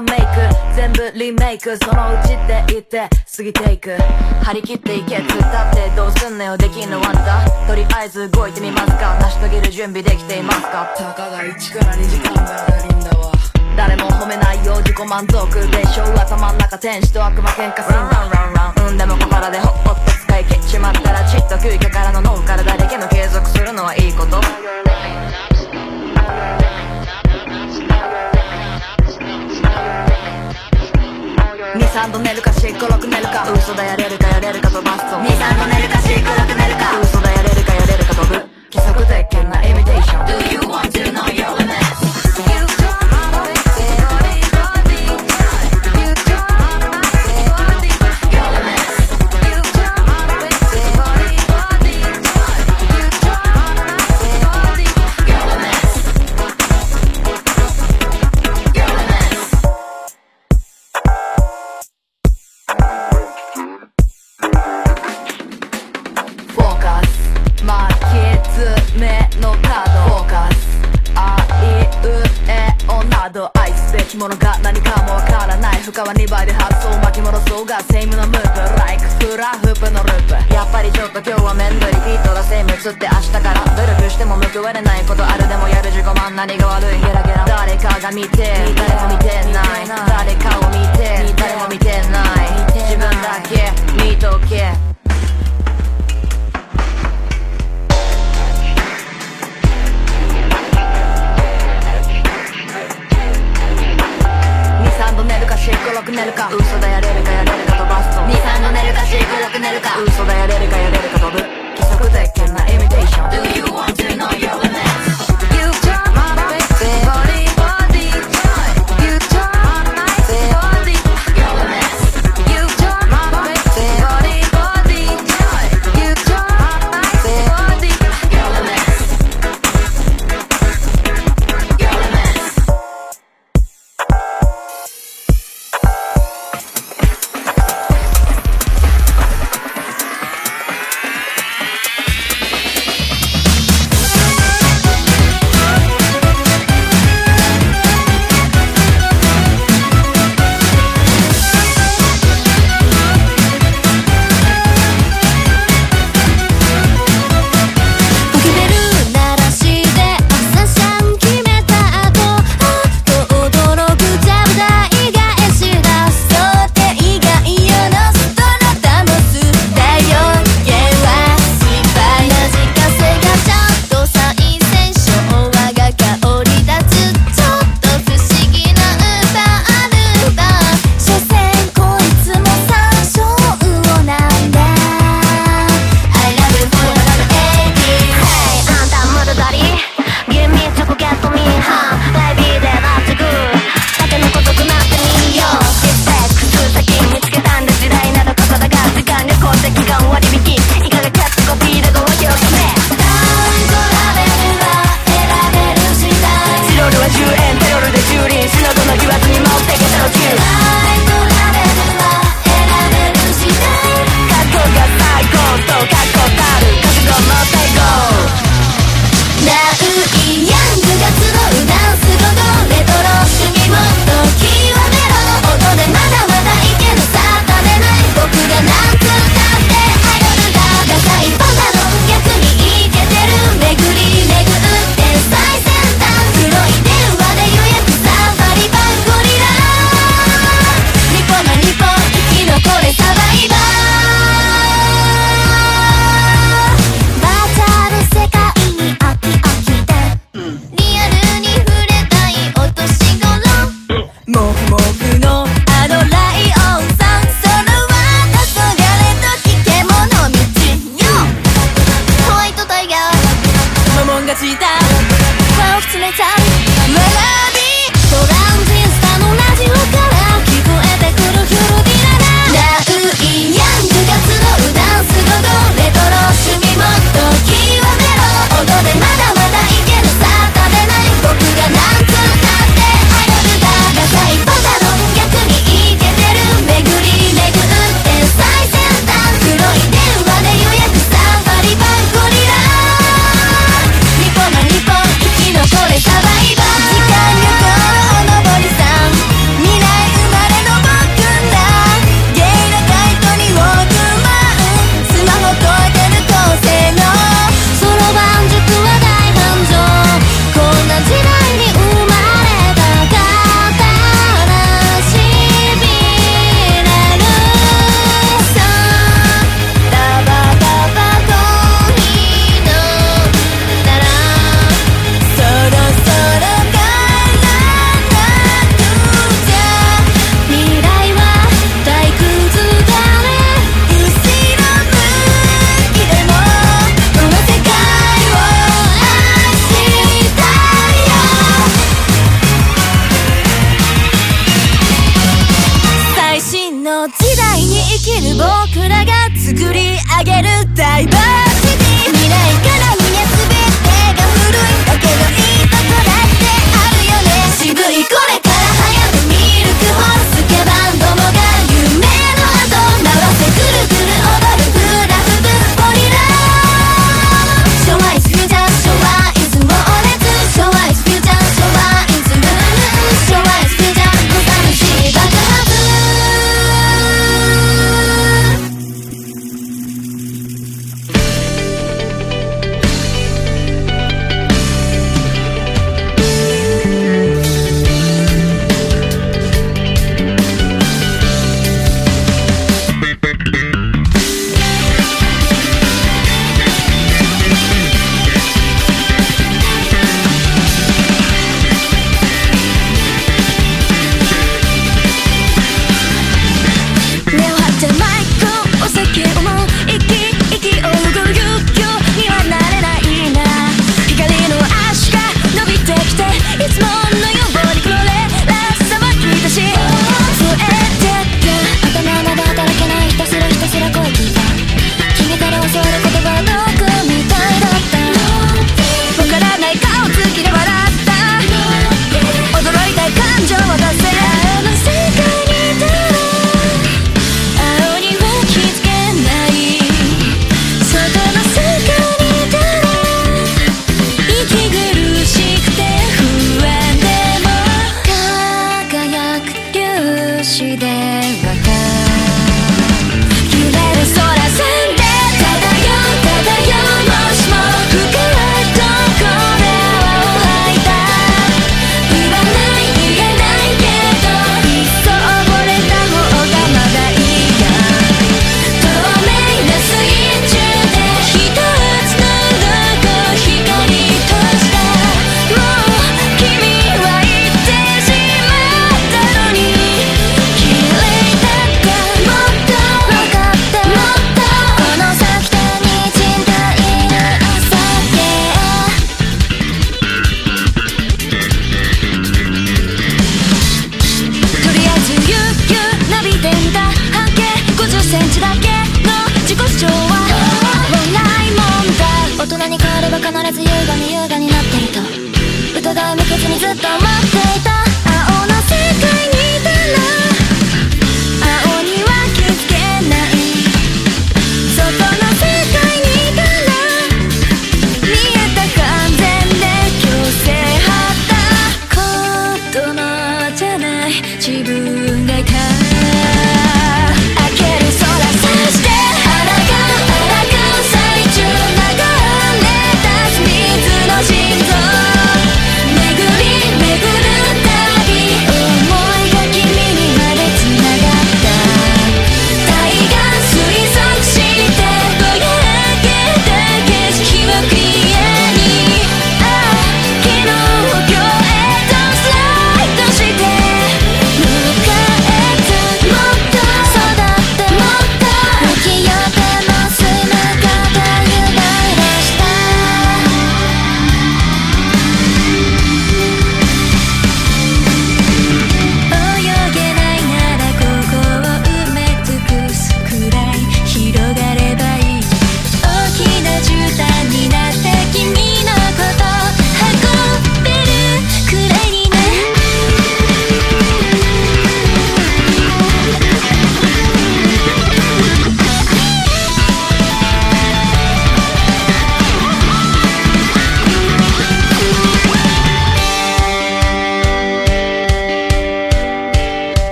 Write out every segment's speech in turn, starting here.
落としたメイク全部リメイク。そのうちって言って過ぎていく。張り切っていけ。つったってどうすんのよできんのあんた。とりあえず動いてみますか。成し遂げる準備できていますか。たかが1から2時間が足りんだわ。誰も褒めないよ自己満足でしょ。う頭ん中天使と悪魔喧嘩すんランランランうんでも小腹でほっと使い切っちまったらちっと空虚からの脳から誰けの継続するのはいいこと二三度寝るかしっころく寝るか。嘘だやれるかやれるか飛ばすぞ。二三度寝るかしっころく寝るか。嘘だやれるかやれるか飛ぶ。規則鉄拳なエミテーション Do you want to know your ものが何かもわからない負荷は2倍で発想巻き戻そうがセイムのムーブ Like フラフープのループやっぱりちょっと今日は面倒リピートがセイムつって明日か？ら努力しても報われないことあるでもやる自己満何が悪いゲラゲラ誰か？が見て誰も見てない誰か？を見て誰も見てない自分だけ見とけ度寝るかしっころく寝るか嘘だやれるかやれるか飛ばすと。23度寝るかしっころく寝るか嘘だやれるかやれるか飛ぶ。規則鉄拳なイミテーション Do you want to know your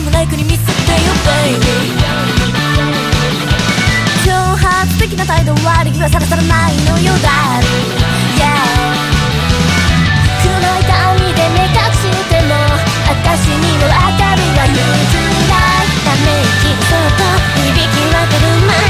くもない国見せてよベイビー挑発的な態度悪礼儀はさらさらないのよだる Yeah 暗い単位で目隠しても私には明かりわ譲らないため息そっと響き渡る前。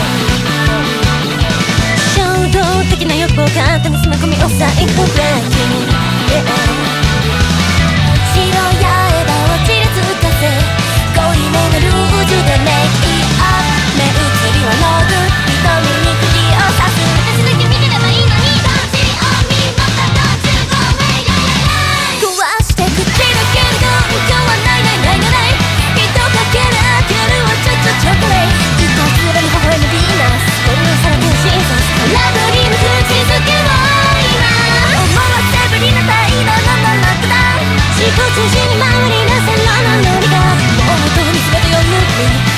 的な欲を簡単に込みをサイコブレ、白い刃をちらつかせ濃いめのルージュでメイクアップ。目移りはロー途中に回り出せララのリがもうどに全てを抜く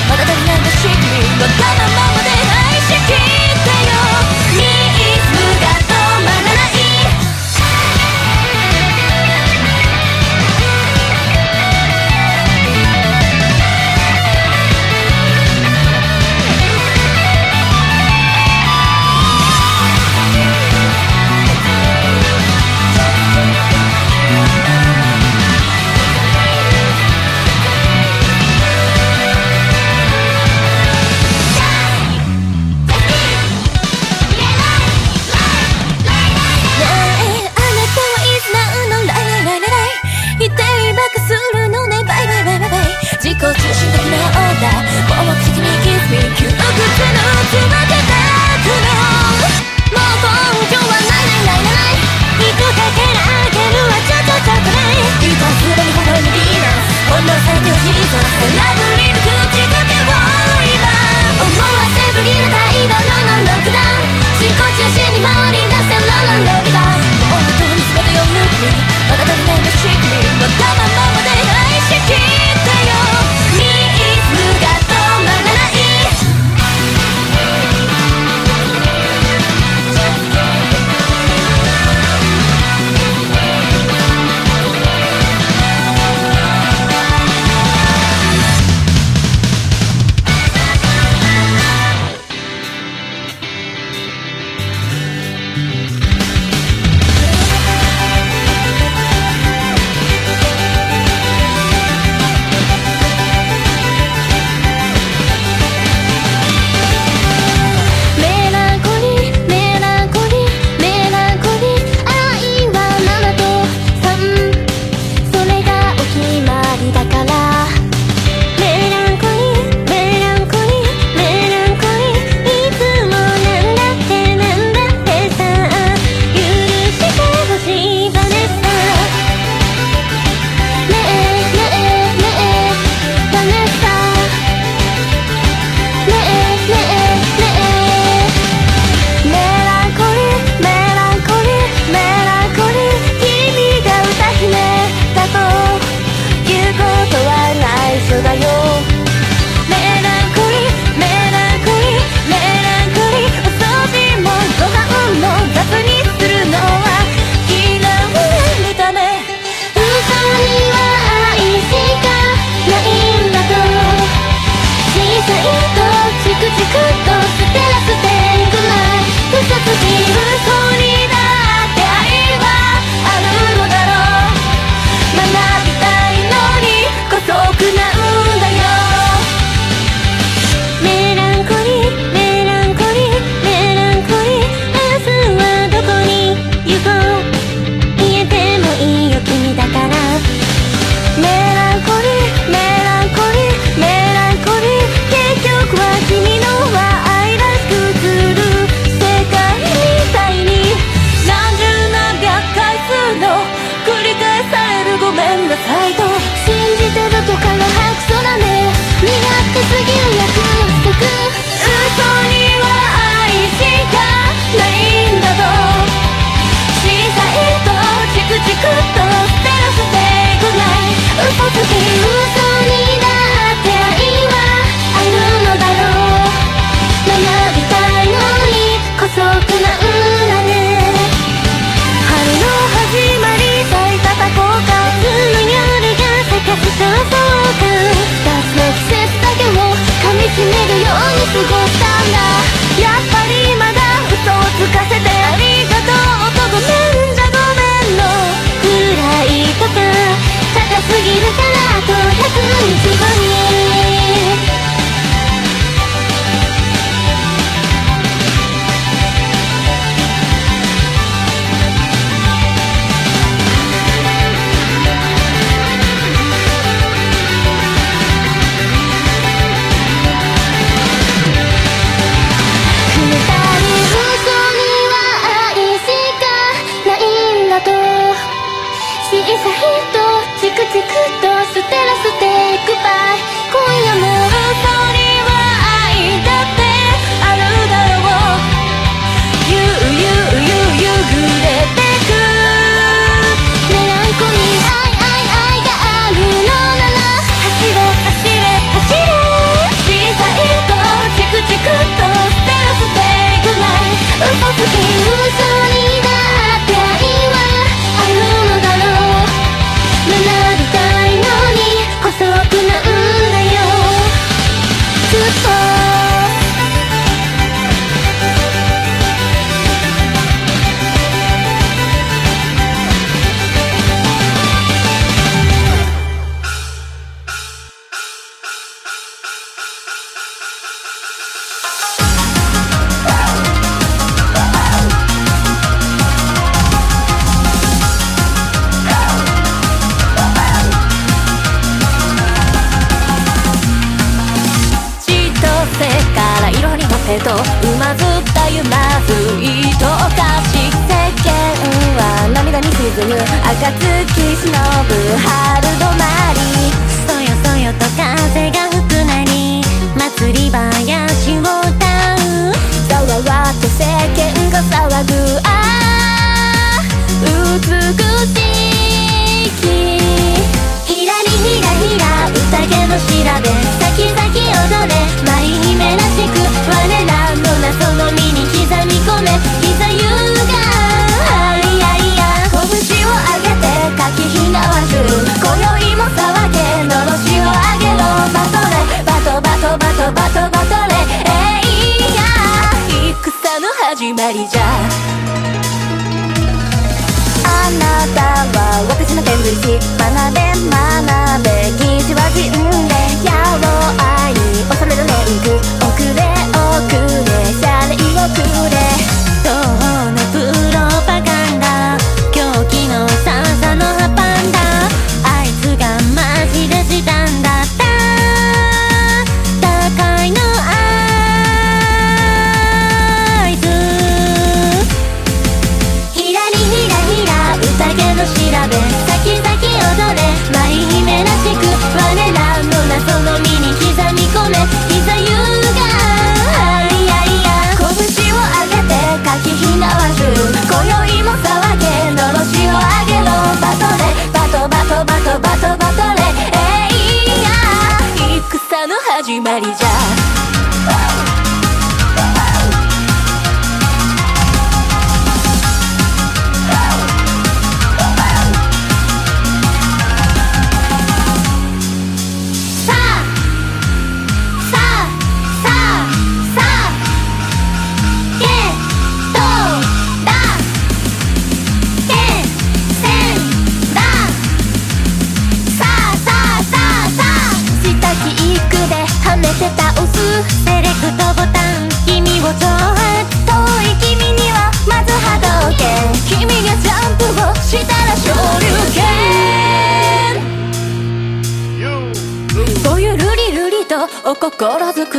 nó đen người thiệt bạn đen mà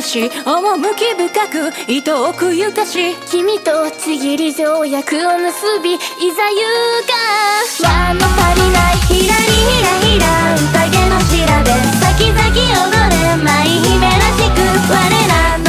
し趣深く糸奥ゆかし。君とちぎり条約を結びいざ言うか。和の足りないひらりひらひら宴の調べ先々踊れ舞姫らしく我らの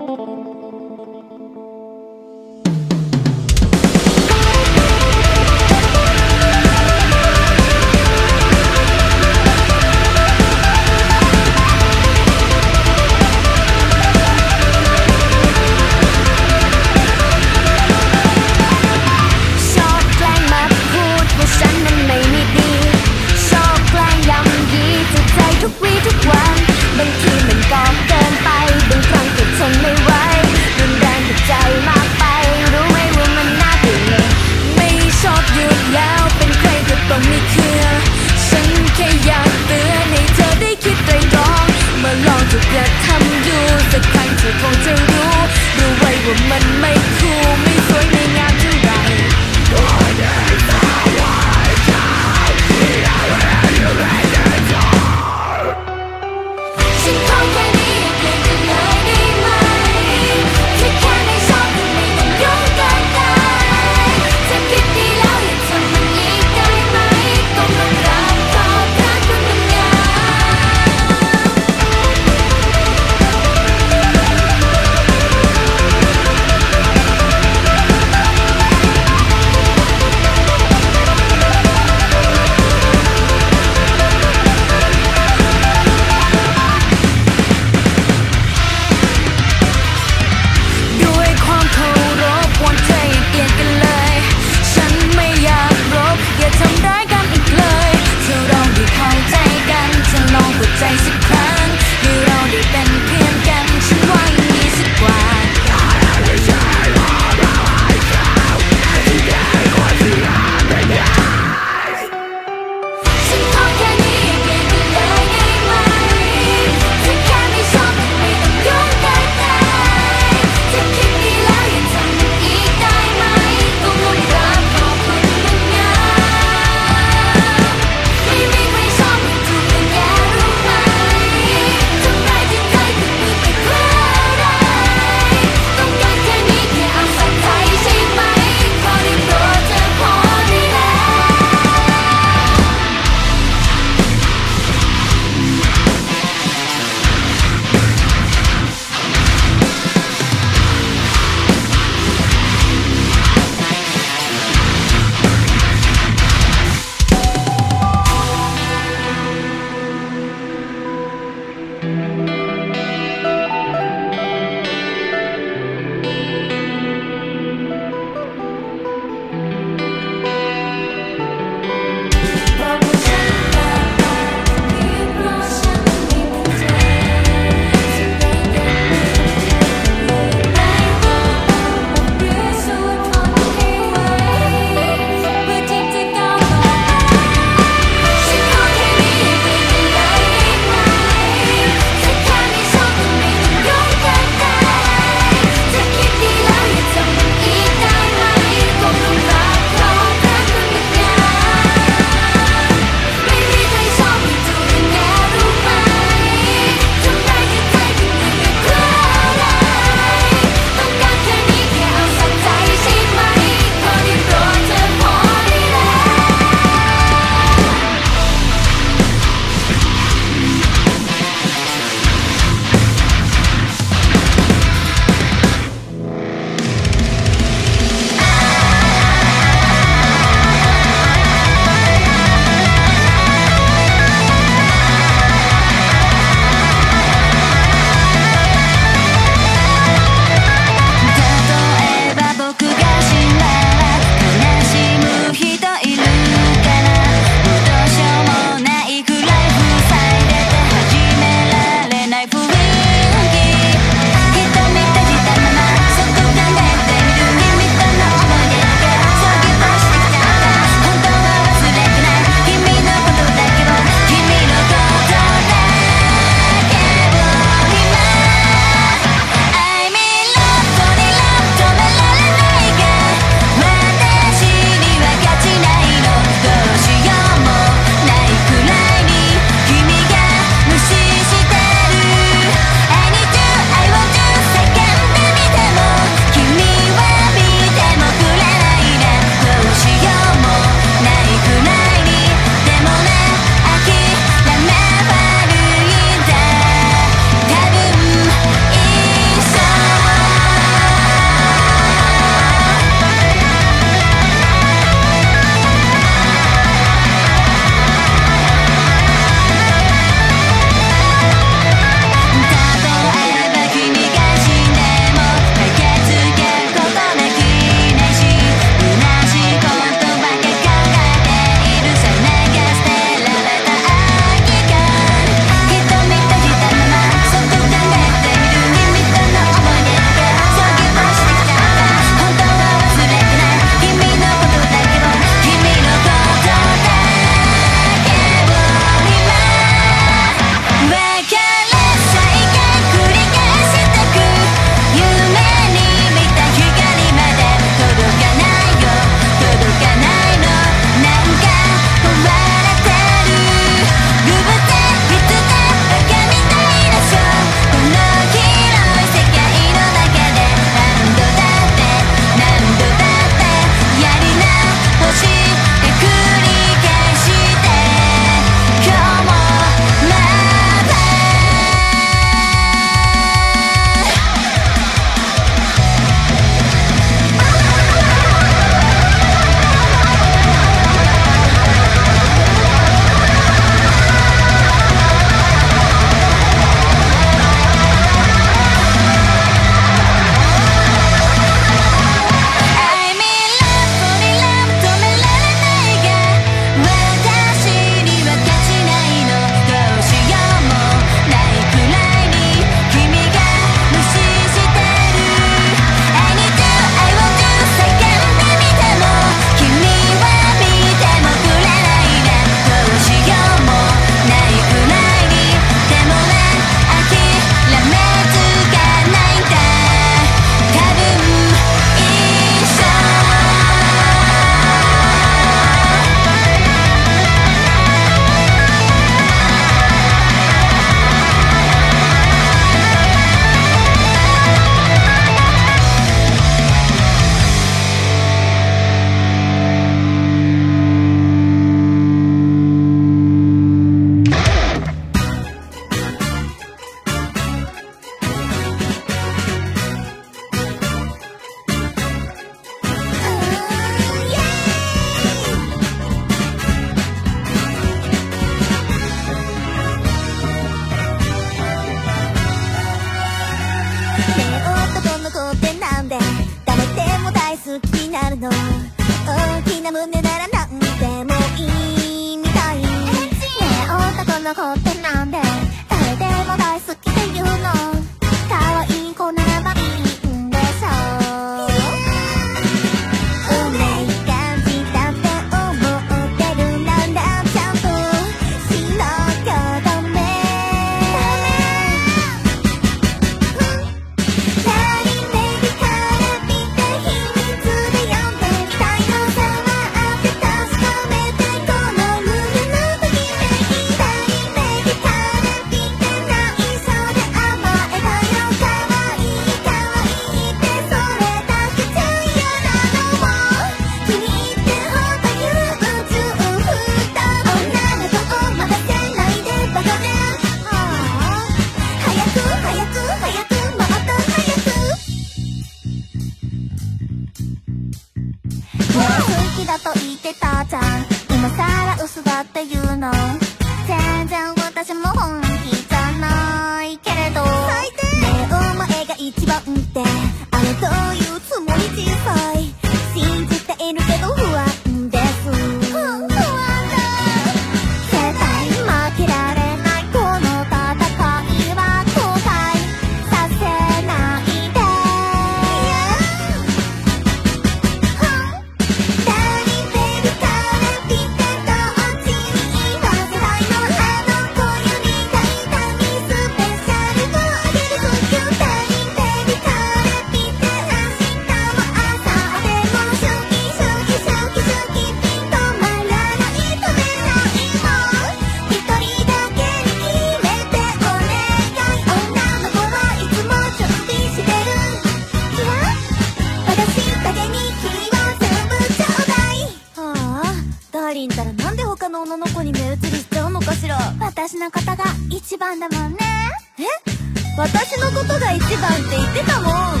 なんて言ってたもん。もう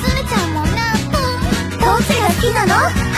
すずちゃんもなッポンどうせが好きなの？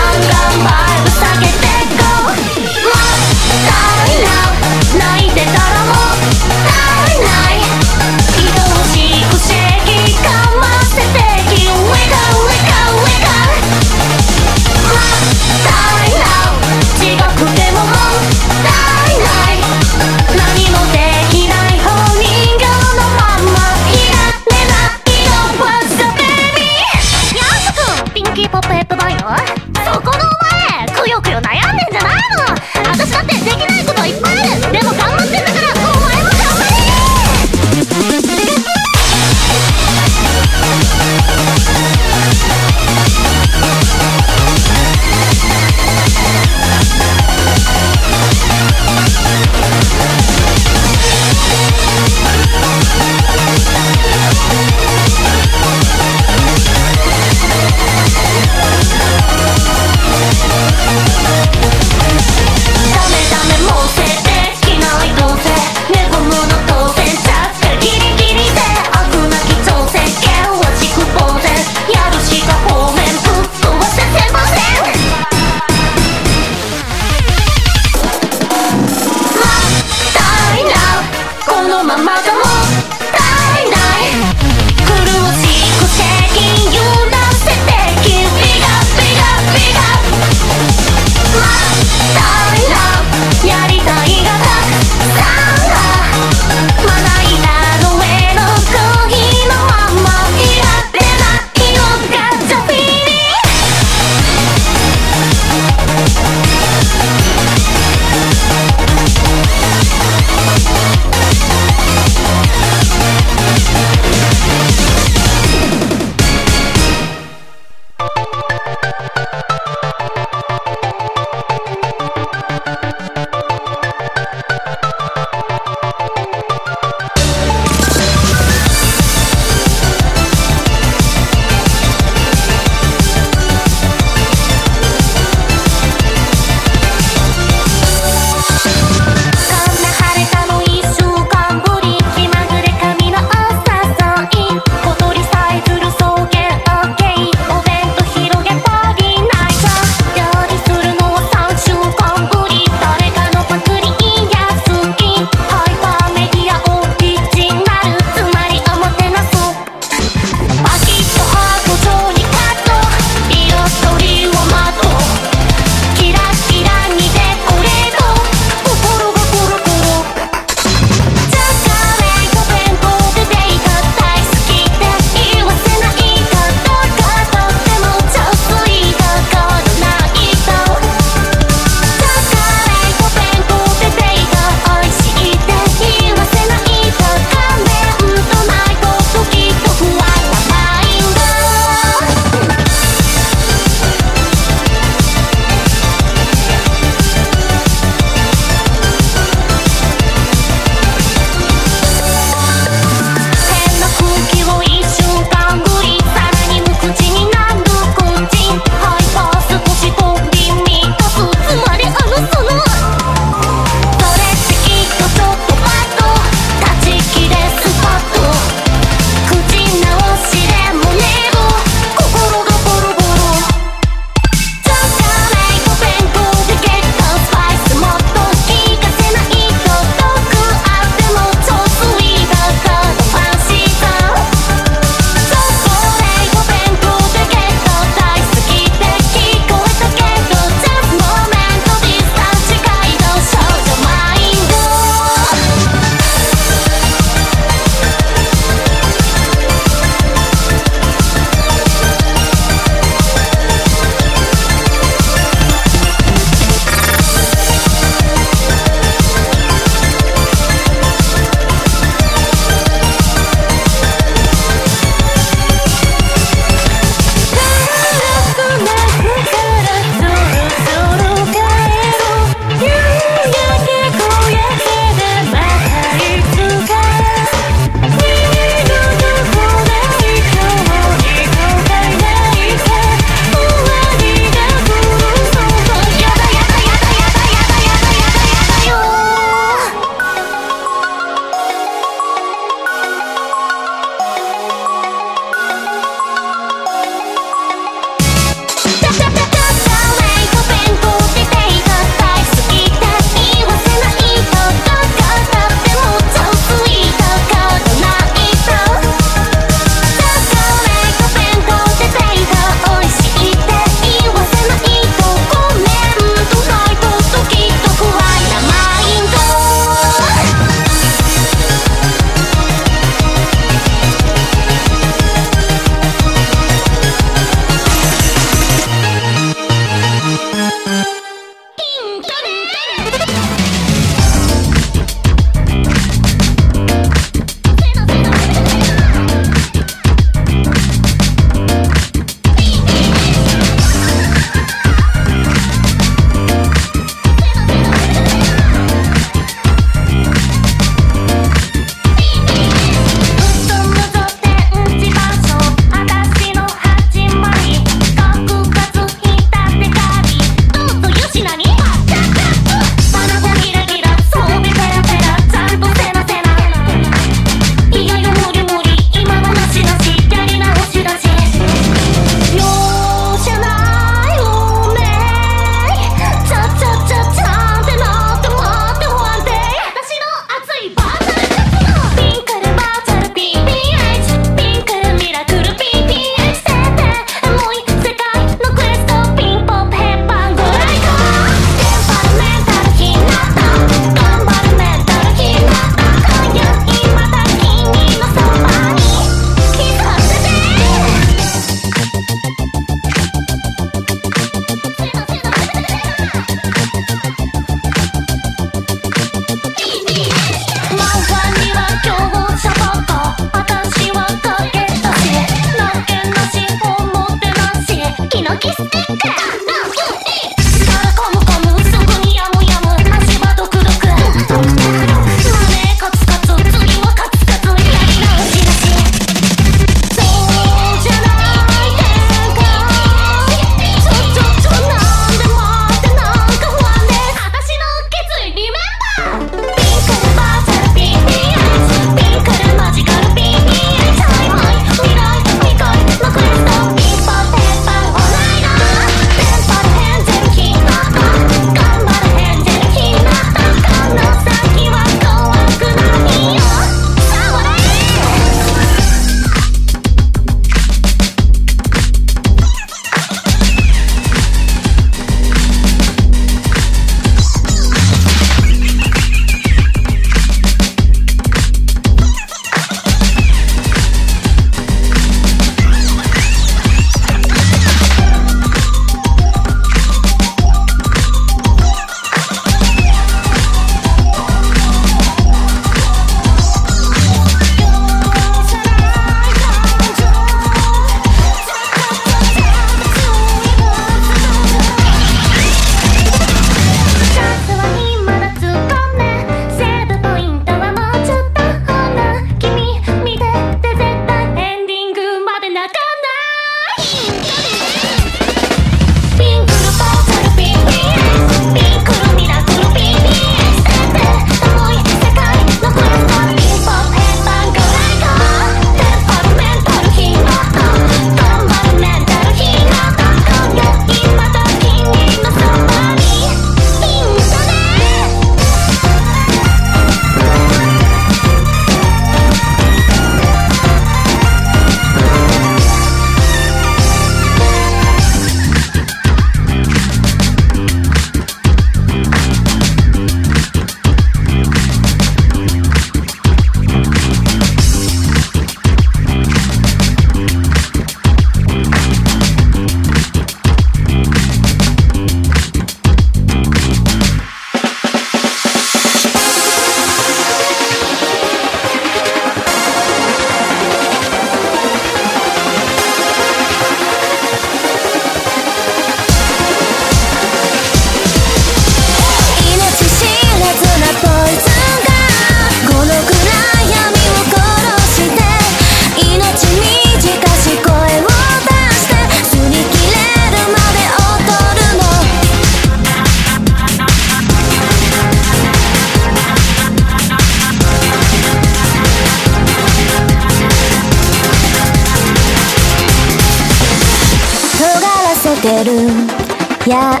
刃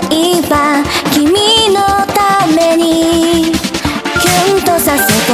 君のためにキュンとさせて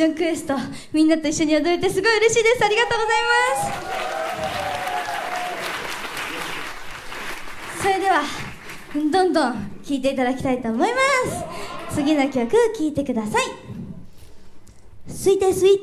ションクエストみんなと一緒に踊れてすごい嬉しいです。ありがとうございます。それではどんどん聴いていただきたいと思います。次の曲聴いてください「い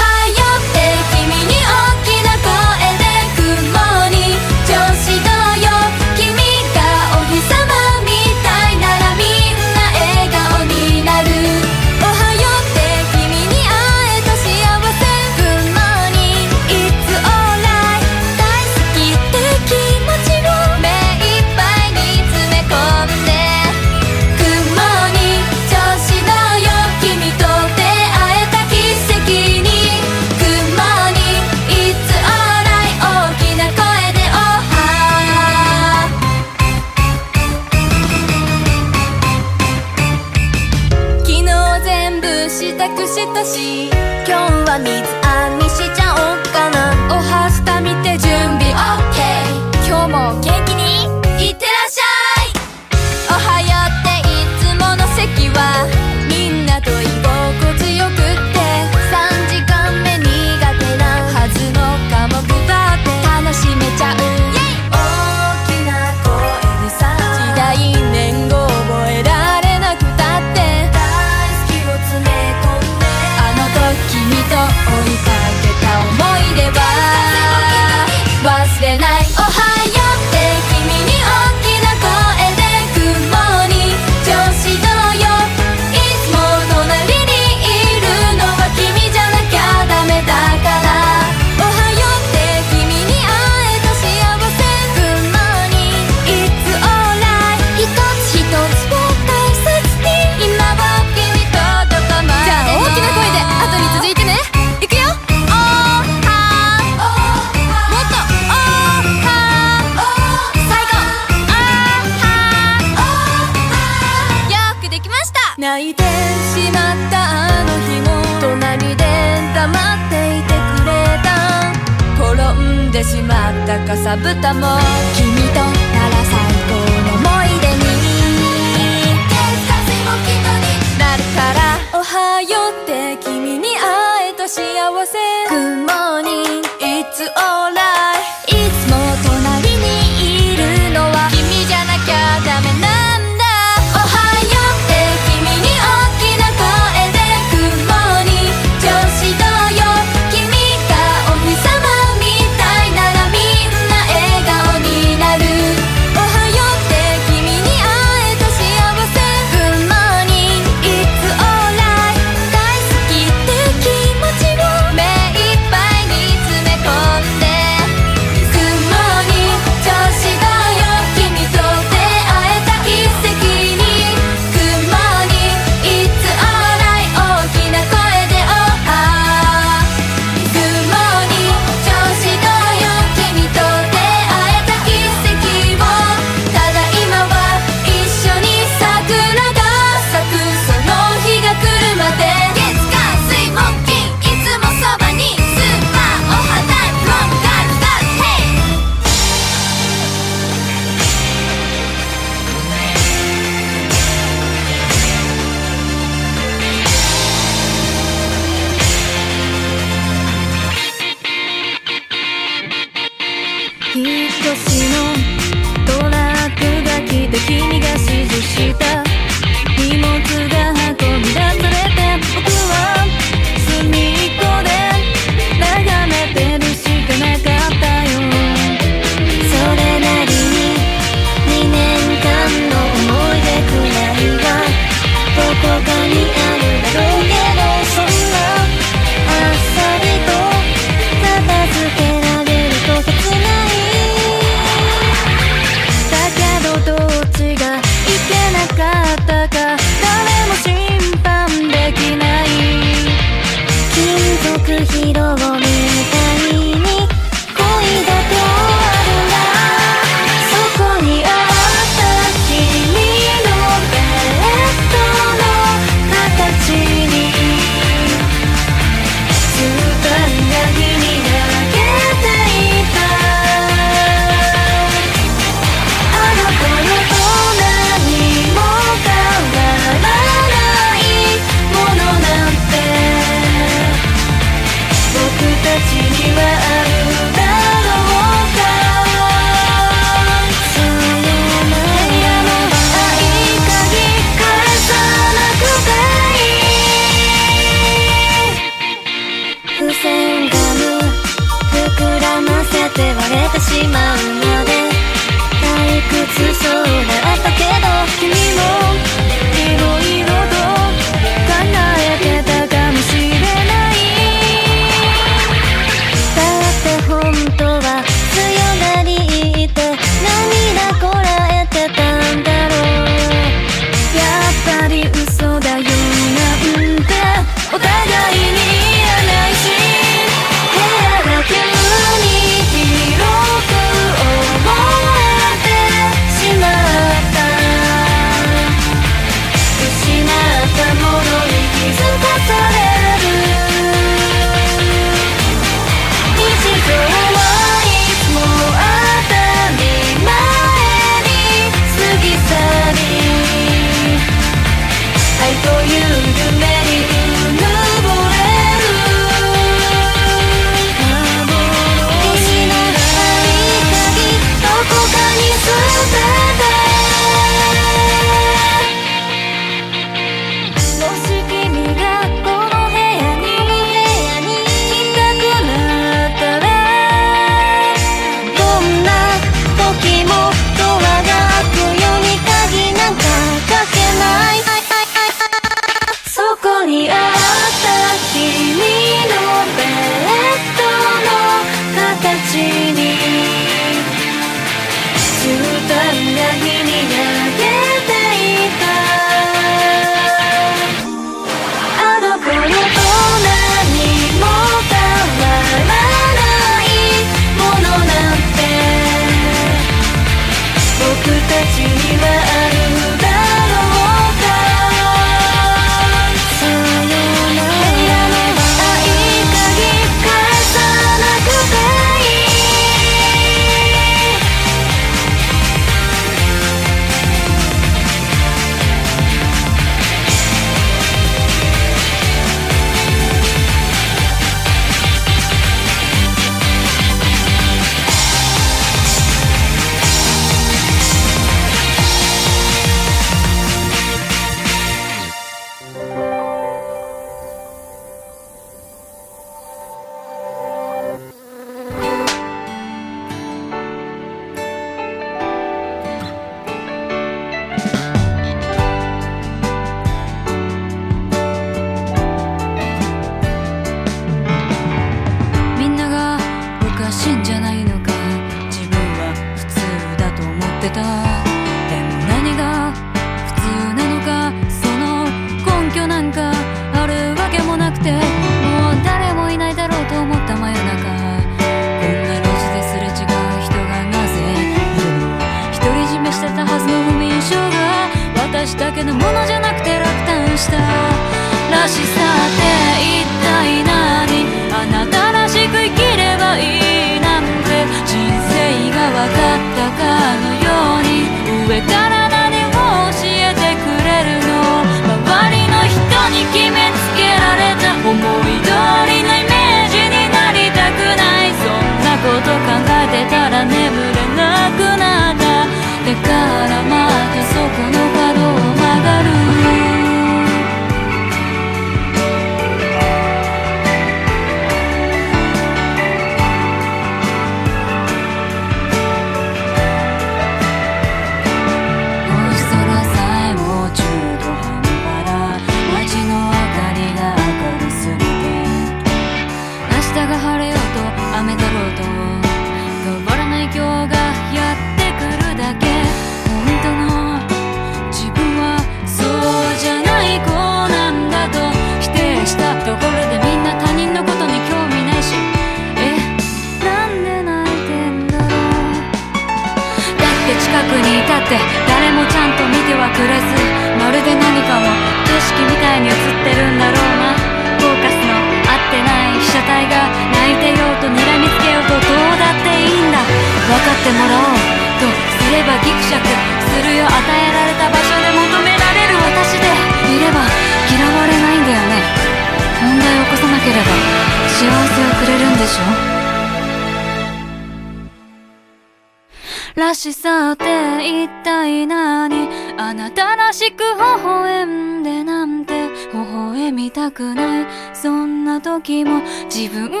一体何？あなたらしく微笑んでなんて。微笑みたくない。そんな時も自分をどう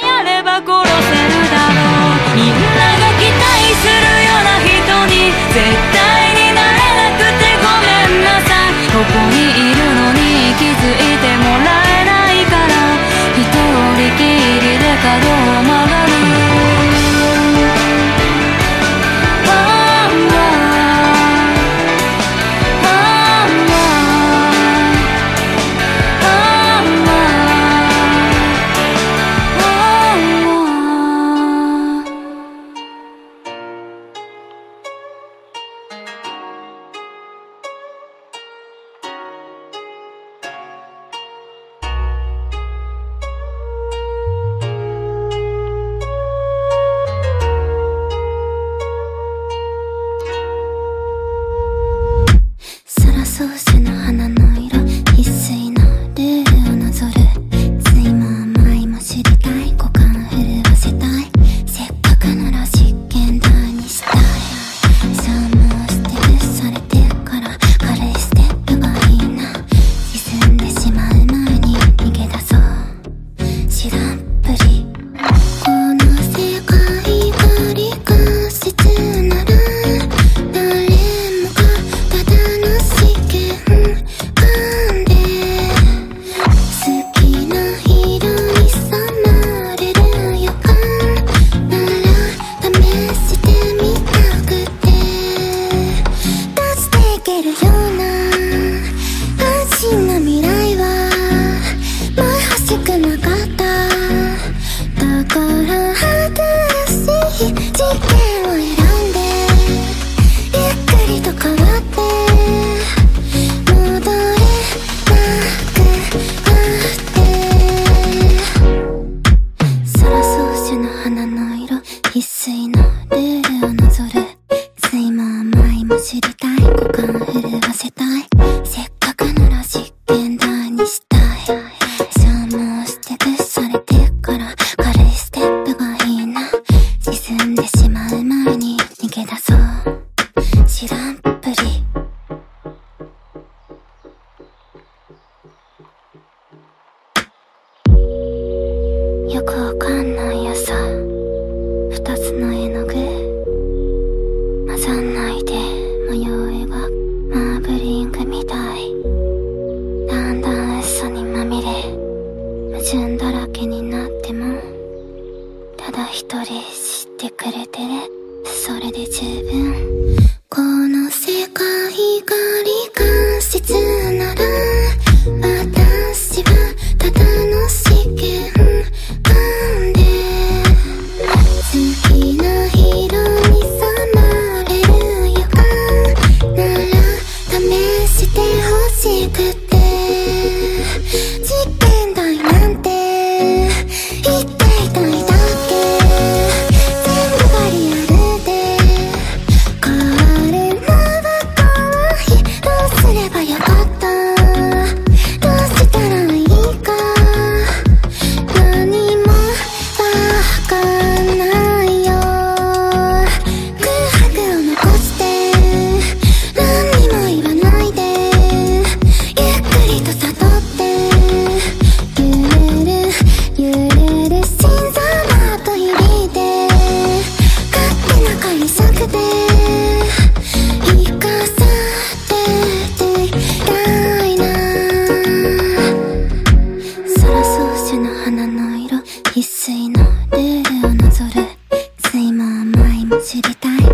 やれば殺せるだろう。みんなが期待するような人に絶対になれなくてごめんなさい。ここにいるのに気づいてもらえないから。一人きりで角を曲がる。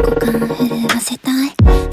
股間震わせたい。